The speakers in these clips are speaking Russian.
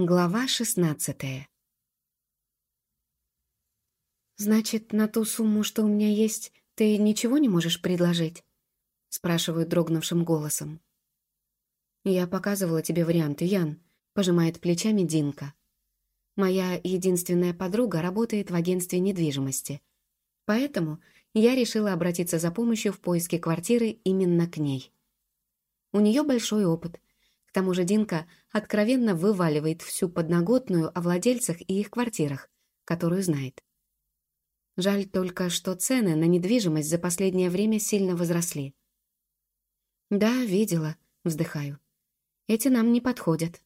Глава шестнадцатая «Значит, на ту сумму, что у меня есть, ты ничего не можешь предложить?» Спрашиваю дрогнувшим голосом. «Я показывала тебе варианты, Ян», — пожимает плечами Динка. «Моя единственная подруга работает в агентстве недвижимости. Поэтому я решила обратиться за помощью в поиске квартиры именно к ней. У нее большой опыт — к тому же Динка откровенно вываливает всю подноготную о владельцах и их квартирах, которую знает. Жаль только, что цены на недвижимость за последнее время сильно возросли. «Да, видела», — вздыхаю. «Эти нам не подходят».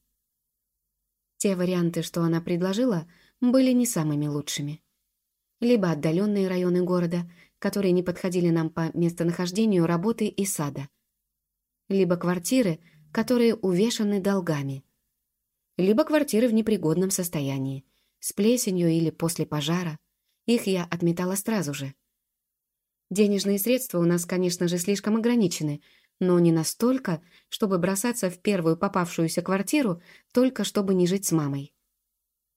Те варианты, что она предложила, были не самыми лучшими. Либо отдаленные районы города, которые не подходили нам по местонахождению работы и сада, либо квартиры, которые увешаны долгами. Либо квартиры в непригодном состоянии, с плесенью или после пожара. Их я отметала сразу же. Денежные средства у нас, конечно же, слишком ограничены, но не настолько, чтобы бросаться в первую попавшуюся квартиру, только чтобы не жить с мамой.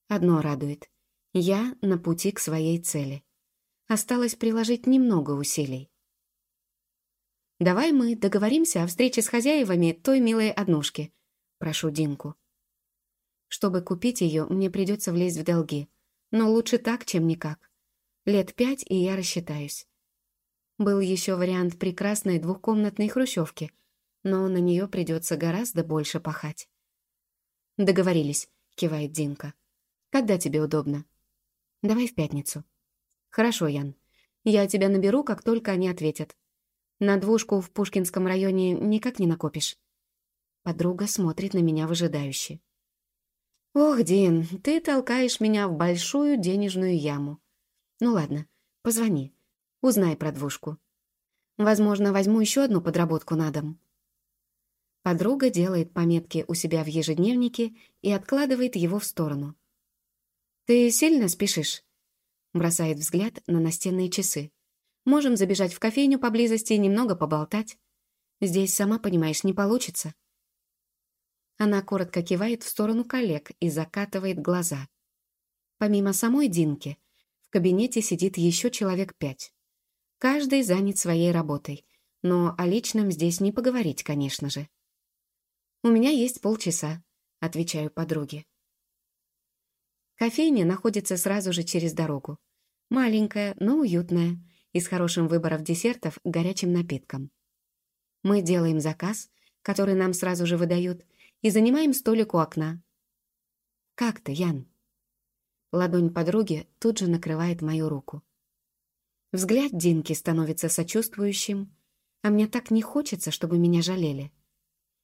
Одно радует. Я на пути к своей цели. Осталось приложить немного усилий. «Давай мы договоримся о встрече с хозяевами той милой однушки», — прошу Динку. «Чтобы купить ее, мне придется влезть в долги. Но лучше так, чем никак. Лет пять, и я рассчитаюсь». Был еще вариант прекрасной двухкомнатной хрущевки, но на нее придется гораздо больше пахать. «Договорились», — кивает Динка. «Когда тебе удобно?» «Давай в пятницу». «Хорошо, Ян. Я тебя наберу, как только они ответят. На двушку в Пушкинском районе никак не накопишь. Подруга смотрит на меня выжидающе. «Ох, Дин, ты толкаешь меня в большую денежную яму. Ну ладно, позвони, узнай про двушку. Возможно, возьму еще одну подработку на дом». Подруга делает пометки у себя в ежедневнике и откладывает его в сторону. «Ты сильно спешишь?» Бросает взгляд на настенные часы. Можем забежать в кофейню поблизости и немного поболтать. Здесь, сама понимаешь, не получится». Она коротко кивает в сторону коллег и закатывает глаза. Помимо самой Динки, в кабинете сидит еще человек пять. Каждый занят своей работой, но о личном здесь не поговорить, конечно же. «У меня есть полчаса», — отвечаю подруге. Кофейня находится сразу же через дорогу. Маленькая, но уютная, и с хорошим выбором десертов горячим напиткам. Мы делаем заказ, который нам сразу же выдают, и занимаем столик у окна. «Как ты, Ян?» Ладонь подруги тут же накрывает мою руку. Взгляд Динки становится сочувствующим, а мне так не хочется, чтобы меня жалели.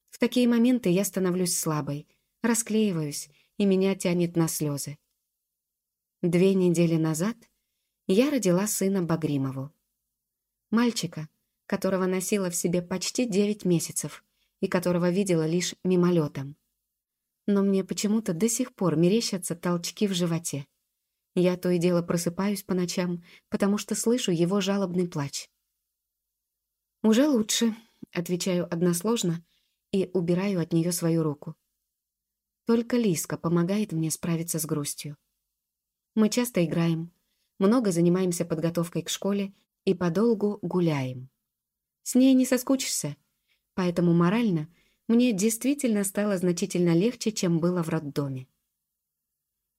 В такие моменты я становлюсь слабой, расклеиваюсь, и меня тянет на слезы. Две недели назад я родила сына Багримову. Мальчика, которого носила в себе почти девять месяцев и которого видела лишь мимолетом. Но мне почему-то до сих пор мерещатся толчки в животе. Я то и дело просыпаюсь по ночам, потому что слышу его жалобный плач. «Уже лучше», — отвечаю односложно и убираю от нее свою руку. Только Лиска помогает мне справиться с грустью. Мы часто играем, много занимаемся подготовкой к школе и подолгу гуляем. С ней не соскучишься, поэтому морально мне действительно стало значительно легче, чем было в роддоме.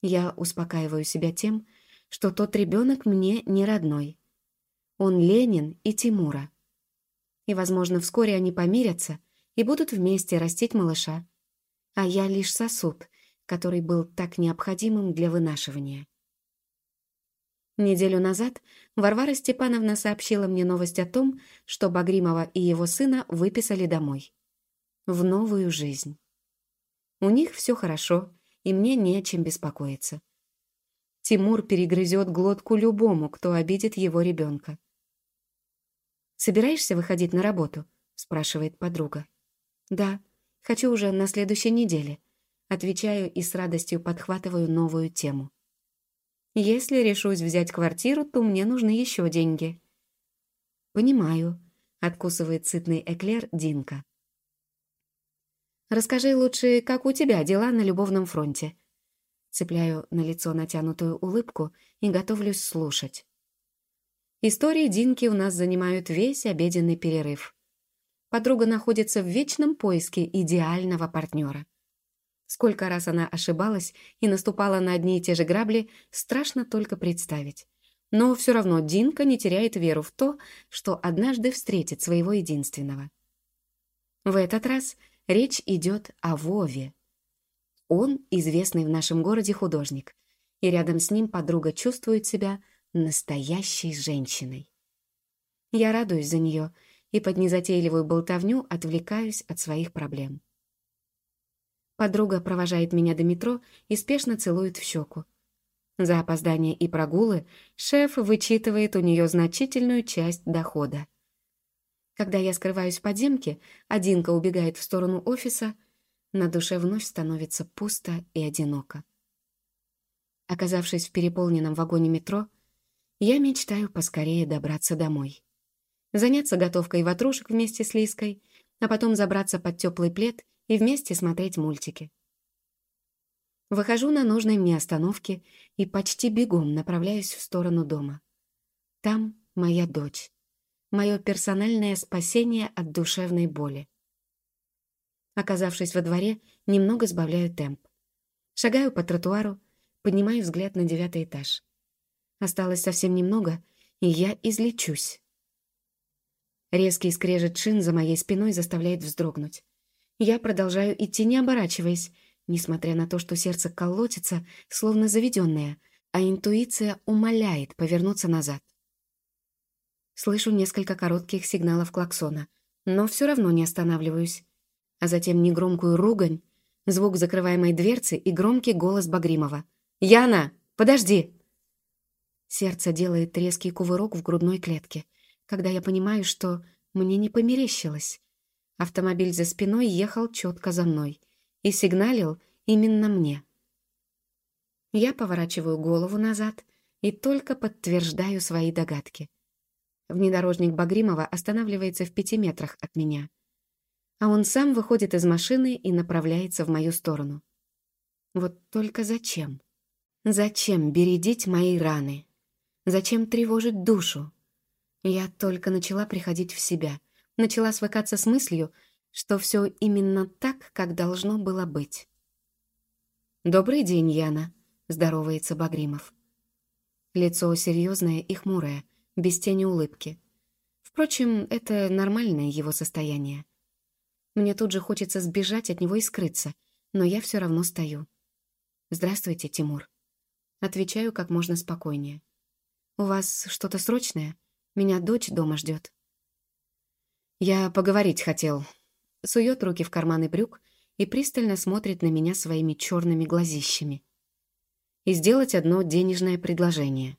Я успокаиваю себя тем, что тот ребенок мне не родной. Он Ленин и Тимура. И, возможно, вскоре они помирятся и будут вместе растить малыша. А я лишь сосуд, который был так необходимым для вынашивания. Неделю назад Варвара Степановна сообщила мне новость о том, что Багримова и его сына выписали домой. В новую жизнь. У них все хорошо, и мне не о чем беспокоиться. Тимур перегрызет глотку любому, кто обидит его ребенка. «Собираешься выходить на работу?» — спрашивает подруга. «Да, хочу уже на следующей неделе», — отвечаю и с радостью подхватываю новую тему. Если решусь взять квартиру, то мне нужны еще деньги». «Понимаю», — откусывает сытный эклер Динка. «Расскажи лучше, как у тебя дела на любовном фронте», Цепляю на лицо натянутую улыбку и готовлюсь слушать. Истории Динки у нас занимают весь обеденный перерыв. Подруга находится в вечном поиске идеального партнера. Сколько раз она ошибалась и наступала на одни и те же грабли, страшно только представить. Но все равно Динка не теряет веру в то, что однажды встретит своего единственного. В этот раз речь идет о Вове. Он известный в нашем городе художник, и рядом с ним подруга чувствует себя настоящей женщиной. Я радуюсь за нее и под незатейливую болтовню отвлекаюсь от своих проблем. Подруга провожает меня до метро и спешно целует в щеку. За опоздание и прогулы шеф вычитывает у нее значительную часть дохода. Когда я скрываюсь в подземке, Одинка убегает в сторону офиса, на душе вновь становится пусто и одиноко. Оказавшись в переполненном вагоне метро, я мечтаю поскорее добраться домой. Заняться готовкой ватрушек вместе с Лиской, а потом забраться под теплый плед и вместе смотреть мультики. Выхожу на нужной мне остановке и почти бегом направляюсь в сторону дома. Там моя дочь. Мое персональное спасение от душевной боли. Оказавшись во дворе, немного сбавляю темп. Шагаю по тротуару, поднимаю взгляд на девятый этаж. Осталось совсем немного, и я излечусь. Резкий скрежет шин за моей спиной заставляет вздрогнуть. Я продолжаю идти, не оборачиваясь, несмотря на то, что сердце колотится, словно заведенное, а интуиция умоляет повернуться назад. Слышу несколько коротких сигналов клаксона, но все равно не останавливаюсь. А затем негромкую ругань, звук закрываемой дверцы и громкий голос Багримова. «Яна, подожди!» Сердце делает резкий кувырок в грудной клетке, когда я понимаю, что мне не померещилось. Автомобиль за спиной ехал четко за мной и сигналил именно мне. Я поворачиваю голову назад и только подтверждаю свои догадки. Внедорожник Багримова останавливается в пяти метрах от меня. А он сам выходит из машины и направляется в мою сторону. Вот только зачем? Зачем бередить мои раны? Зачем тревожить душу? Я только начала приходить в себя — начала свыкаться с мыслью, что все именно так, как должно было быть. «Добрый день, Яна», — здоровается Багримов. Лицо серьезное и хмурое, без тени улыбки. Впрочем, это нормальное его состояние. Мне тут же хочется сбежать от него и скрыться, но я все равно стою. «Здравствуйте, Тимур». Отвечаю как можно спокойнее. «У вас что-то срочное? Меня дочь дома ждет. «Я поговорить хотел». Сует руки в карманы брюк и пристально смотрит на меня своими черными глазищами. И сделать одно денежное предложение.